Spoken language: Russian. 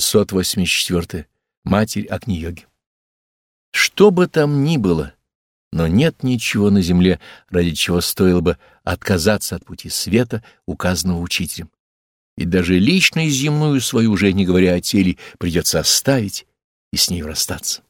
684. Матерь Агни-йоги. Что бы там ни было, но нет ничего на земле, ради чего стоило бы отказаться от пути света, указанного учителем. И даже личную земную свою, уже не говоря о теле, придется оставить и с ней расстаться.